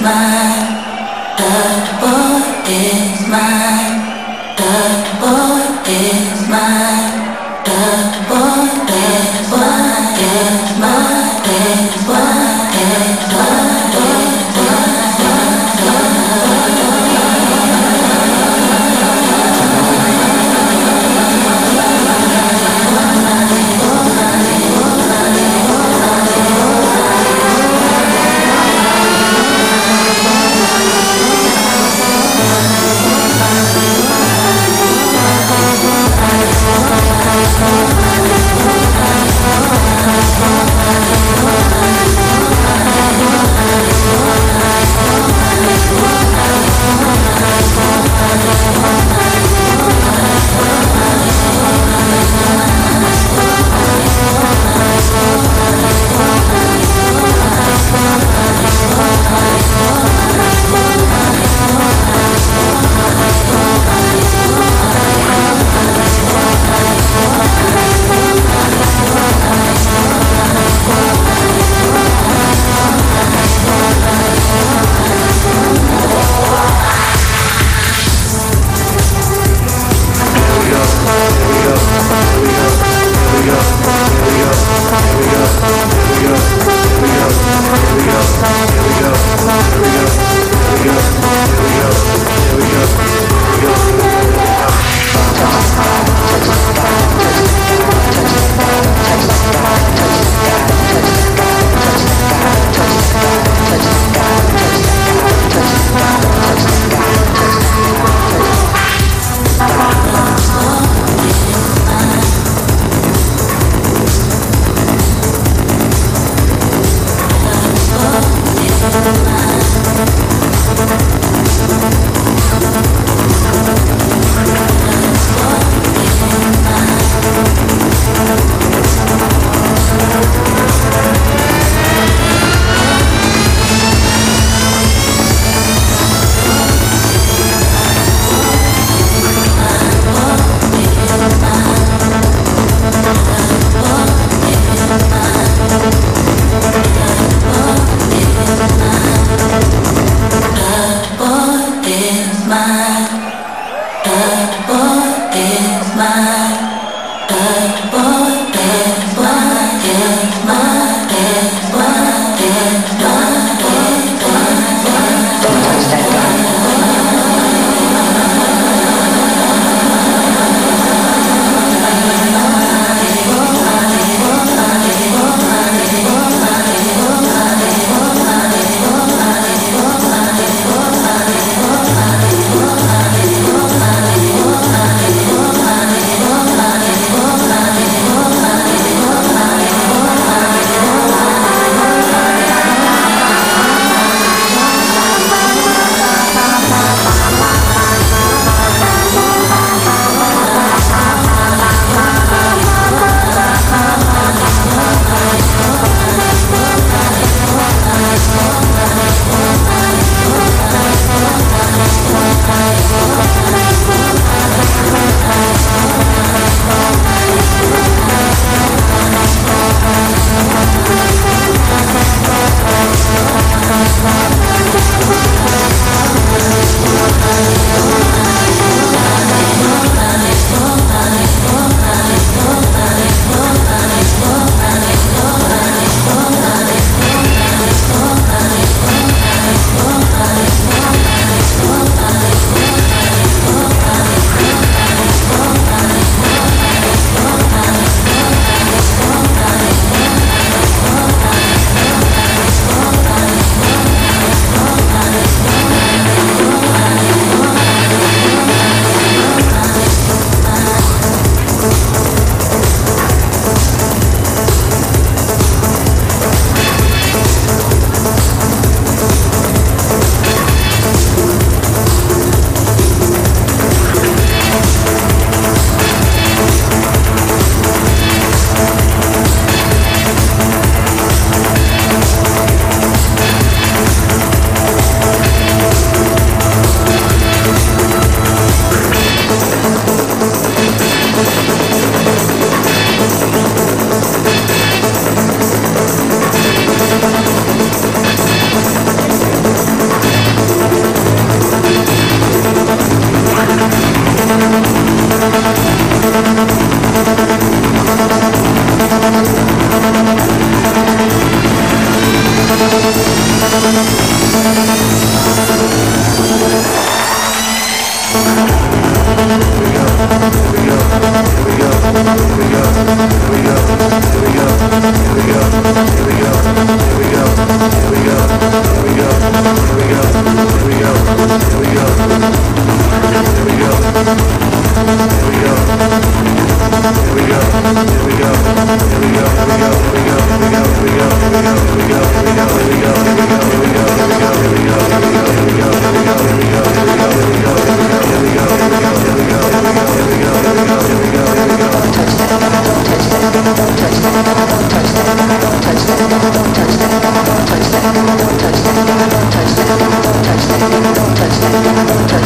my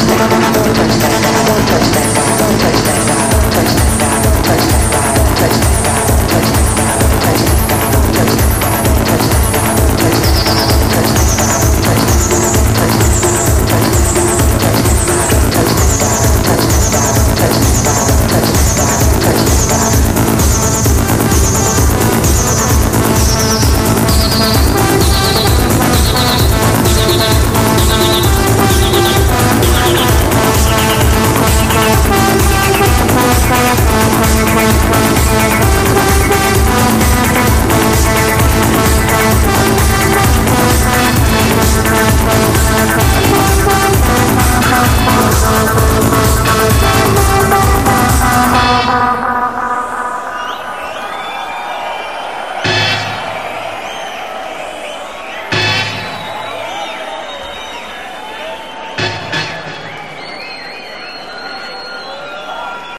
touch that, don't touch that.